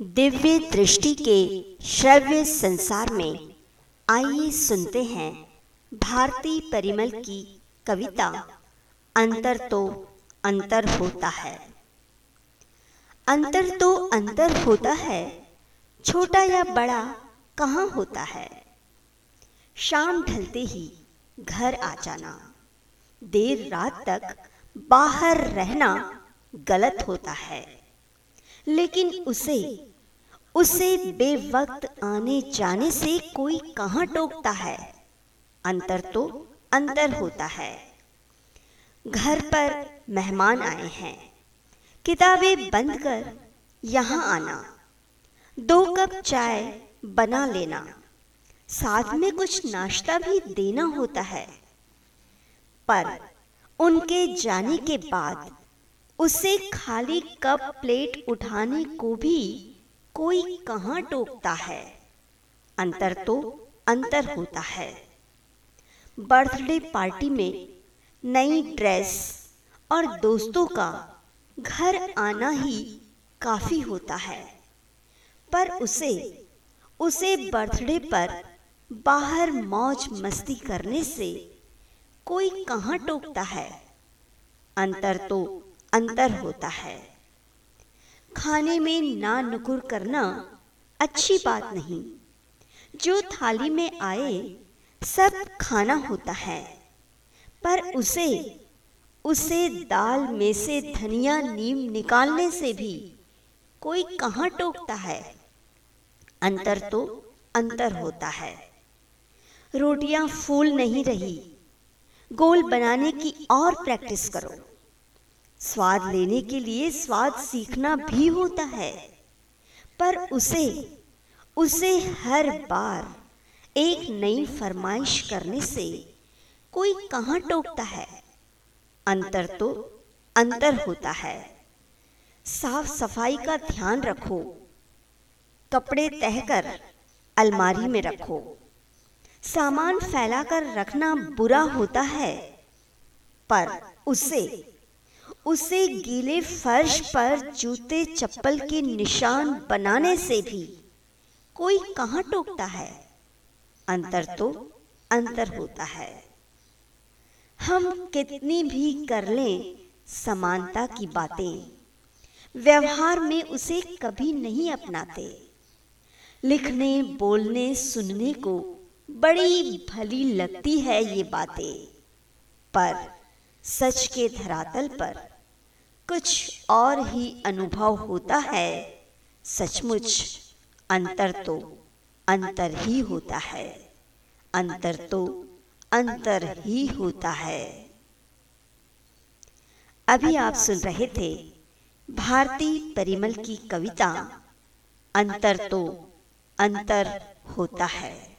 दिव्य दृष्टि के श्रव्य संसार में आइए सुनते हैं भारती परिमल की कविता, अंतर तो अंतर होता है। अंतर तो अंतर होता है, छोटा या बड़ा कहाँ होता है? शाम ढलते ही घर आ जाना, देर रात तक बाहर रहना गलत होता है। लेकिन उसे उसे बेवक्त आने जाने से कोई कहाँ टोकता है? अंतर तो अंतर होता है। घर पर मेहमान आए हैं। किताबें बंद कर यहाँ आना। दो कप चाय बना लेना। साथ में कुछ नाश्ता भी देना होता है। पर उनके जाने के बाद उसे खाली कप प्लेट उठाने को भी कोई कहाँ टोकता है। अंतर तो अंतर होता है। बर्थडे पार्टी में नई ड्रेस और दोस्तों का घर आना ही काफ़ी होता है। पर उसे उसे बर्थडे पर बाहर मौज मस्ती करने से कोई कहाँ टोकता है। अंतर तो अंतर होता है। खाने में ना नुकुर करना अच्छी बात नहीं। जो थाली में आए, सब खाना होता है। पर उसे उसे दाल में से धनिया नीम निकालने से भी कोई कहाँ टोकता है? अंतर तो अंतर होता है। रोटियाँ फूल नहीं रही। गोल बनाने की और प्रैक्टिस करो। स्वाद लेने के लिए स्वाद सीखना भी होता है। पर उसे उसे हर बार एक नई फरमाइश करने से कोई कहाँ टोकता है? अंतर तो अंतर होता है। साफ़ सफ़ाई का ध्यान रखो। कपड़े तहकर अलमारी में रखो। सामान फैलाकर रखना बुरा होता है। पर उसे उसे गीले फर्श पर जूते चप्पल के निशान बनाने से भी कोई कहाँ टोकता है? अंतर तो अंतर होता है। हम कितनी भी कर लें समानता की बातें, व्यवहार में उसे कभी नहीं अपनाते। लिखने, बोलने, सुनने को बड़ी भली लगती है ये बातें, पर सच के धरातल पर कुछ और ही अनुभव होता है। सचमुच, अंतर तो अंतर ही होता है। अंतर तो अंतर ही होता है। अभी आप सुन रहे थे भारती परिमल की कविता, अंतर तो अंतर होता है।